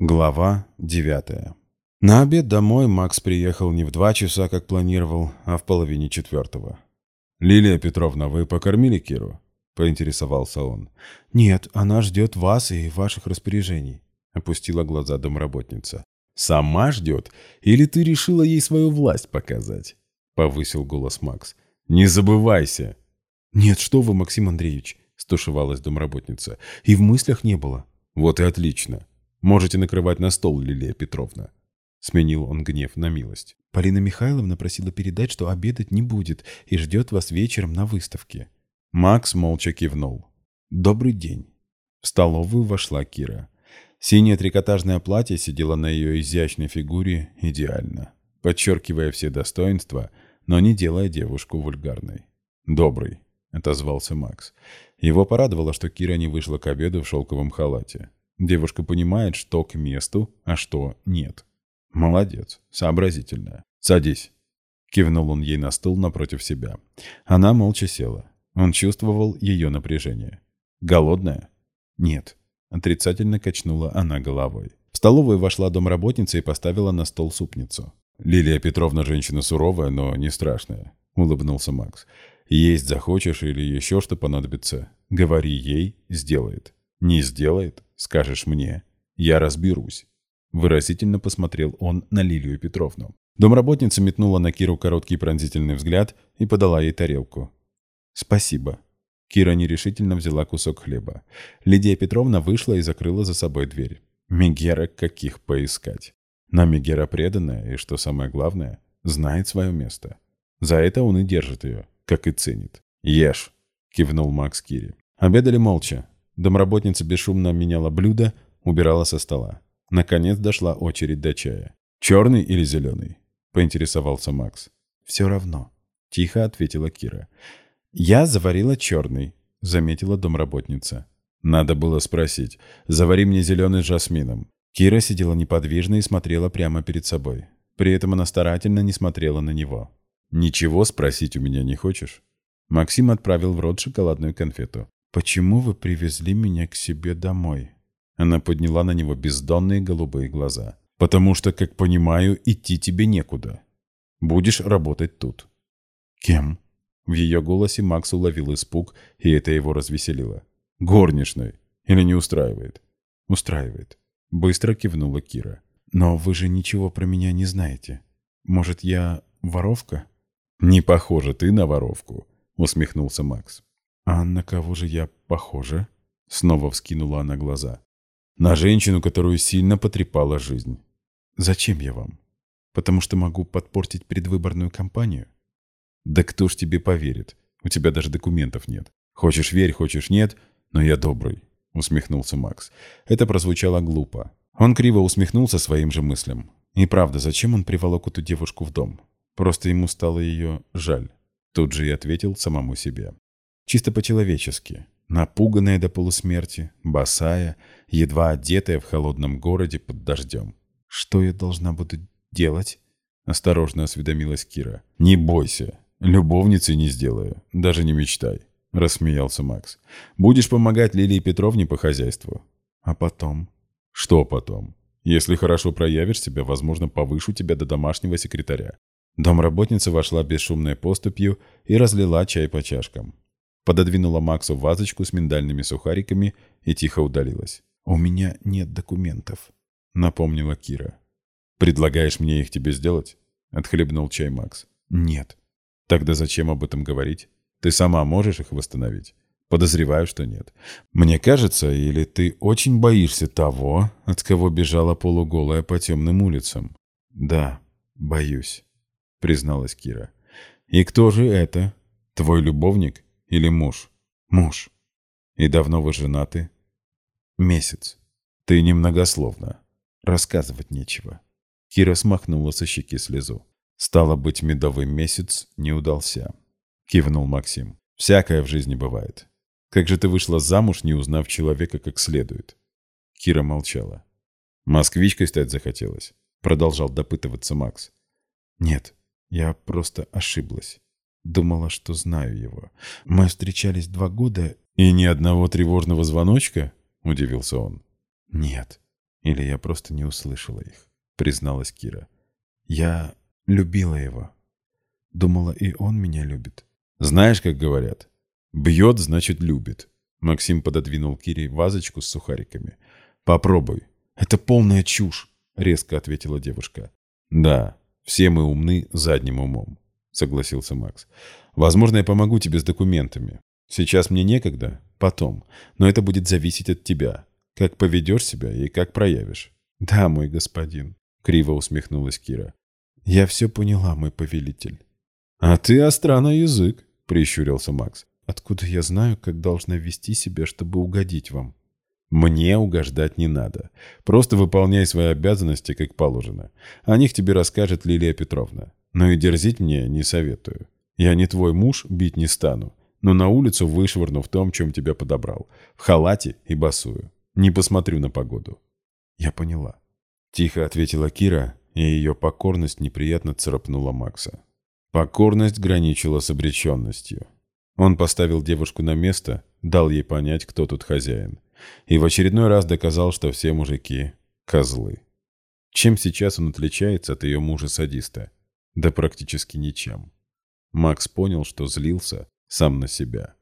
Глава 9. На обед домой Макс приехал не в два часа, как планировал, а в половине четвертого. «Лилия Петровна, вы покормили Киру?» – поинтересовался он. «Нет, она ждет вас и ваших распоряжений», – опустила глаза домработница. «Сама ждет? Или ты решила ей свою власть показать?» – повысил голос Макс. «Не забывайся!» «Нет, что вы, Максим Андреевич!» – стушевалась домработница. «И в мыслях не было». «Вот и отлично. Можете накрывать на стол, Лилия Петровна. Сменил он гнев на милость. Полина Михайловна просила передать, что обедать не будет и ждет вас вечером на выставке. Макс молча кивнул. «Добрый день». В столовую вошла Кира. Синее трикотажное платье сидело на ее изящной фигуре идеально, подчеркивая все достоинства, но не делая девушку вульгарной. «Добрый», — отозвался Макс. Его порадовало, что Кира не вышла к обеду в шелковом халате. Девушка понимает, что к месту, а что нет. Молодец, сообразительная. Садись. Кивнул он ей на стул напротив себя. Она молча села. Он чувствовал ее напряжение. «Голодная?» «Нет». Отрицательно качнула она головой. В столовую вошла домработница и поставила на стол супницу. «Лилия Петровна женщина суровая, но не страшная», — улыбнулся Макс. «Есть захочешь или еще что понадобится, говори ей, сделает. Не сделает, скажешь мне, я разберусь. Выразительно посмотрел он на Лилию Петровну. Домработница метнула на Киру короткий пронзительный взгляд и подала ей тарелку. «Спасибо». Кира нерешительно взяла кусок хлеба. Лидия Петровна вышла и закрыла за собой дверь. Мегера каких поискать. Но Мегера преданная и, что самое главное, знает свое место. За это он и держит ее, как и ценит. «Ешь», — кивнул Макс Кире. Обедали молча. Домработница бесшумно меняла блюдо, убирала со стола. Наконец дошла очередь до чая. «Черный или зеленый?» – поинтересовался Макс. «Все равно», – тихо ответила Кира. «Я заварила черный», – заметила домработница. Надо было спросить. «Завари мне зеленый с жасмином». Кира сидела неподвижно и смотрела прямо перед собой. При этом она старательно не смотрела на него. «Ничего спросить у меня не хочешь?» Максим отправил в рот шоколадную конфету. «Почему вы привезли меня к себе домой?» Она подняла на него бездонные голубые глаза. «Потому что, как понимаю, идти тебе некуда. Будешь работать тут». «Кем?» В ее голосе Макс уловил испуг, и это его развеселило. «Горничной. Или не устраивает?» «Устраивает». Быстро кивнула Кира. «Но вы же ничего про меня не знаете. Может, я воровка?» «Не похоже ты на воровку», — усмехнулся Макс. «А на кого же я похожа?» Снова вскинула она глаза. «На женщину, которую сильно потрепала жизнь». «Зачем я вам? Потому что могу подпортить предвыборную кампанию?» «Да кто ж тебе поверит? У тебя даже документов нет. Хочешь верь, хочешь нет, но я добрый», — усмехнулся Макс. Это прозвучало глупо. Он криво усмехнулся своим же мыслям. И правда, зачем он приволок эту девушку в дом? Просто ему стало ее жаль. Тут же и ответил самому себе. Чисто по-человечески. Напуганная до полусмерти, босая, едва одетая в холодном городе под дождем. «Что я должна буду делать?» Осторожно осведомилась Кира. «Не бойся. Любовницей не сделаю. Даже не мечтай», — рассмеялся Макс. «Будешь помогать Лилии Петровне по хозяйству». «А потом?» «Что потом? Если хорошо проявишь себя, возможно, повышу тебя до домашнего секретаря». Домработница вошла бесшумной поступью и разлила чай по чашкам пододвинула Максу вазочку с миндальными сухариками и тихо удалилась. «У меня нет документов», — напомнила Кира. «Предлагаешь мне их тебе сделать?» — отхлебнул чай Макс. «Нет». «Тогда зачем об этом говорить? Ты сама можешь их восстановить?» «Подозреваю, что нет. Мне кажется, или ты очень боишься того, от кого бежала полуголая по темным улицам?» «Да, боюсь», — призналась Кира. «И кто же это? Твой любовник?» Или муж? Муж. И давно вы женаты? Месяц. Ты немногословно. Рассказывать нечего. Кира смахнула со щеки слезу. Стало быть, медовый месяц не удался. Кивнул Максим. Всякое в жизни бывает. Как же ты вышла замуж, не узнав человека как следует? Кира молчала. Москвичкой стать захотелось? Продолжал допытываться Макс. Нет, я просто ошиблась. Думала, что знаю его. Мы встречались два года... «И ни одного тревожного звоночка?» – удивился он. «Нет». Или я просто не услышала их, призналась Кира. Я любила его. Думала, и он меня любит. Знаешь, как говорят, бьет, значит, любит. Максим пододвинул Кире вазочку с сухариками. Попробуй. Это полная чушь, резко ответила девушка. Да, все мы умны задним умом, согласился Макс. Возможно, я помогу тебе с документами. Сейчас мне некогда, потом. Но это будет зависеть от тебя. Как поведешь себя и как проявишь. Да, мой господин, криво усмехнулась Кира. Я все поняла, мой повелитель. А ты остра на язык, прищурился Макс. Откуда я знаю, как должна вести себя, чтобы угодить вам? Мне угождать не надо. Просто выполняй свои обязанности, как положено. О них тебе расскажет Лилия Петровна. Но и дерзить мне не советую. Я не твой муж, бить не стану. Но на улицу вышвырну в том, чем тебя подобрал. В халате и босую. Не посмотрю на погоду. Я поняла. Тихо ответила Кира, и ее покорность неприятно царапнула Макса. Покорность граничила с обреченностью. Он поставил девушку на место, дал ей понять, кто тут хозяин. И в очередной раз доказал, что все мужики – козлы. Чем сейчас он отличается от ее мужа-садиста? Да практически ничем. Макс понял, что злился сам на себя.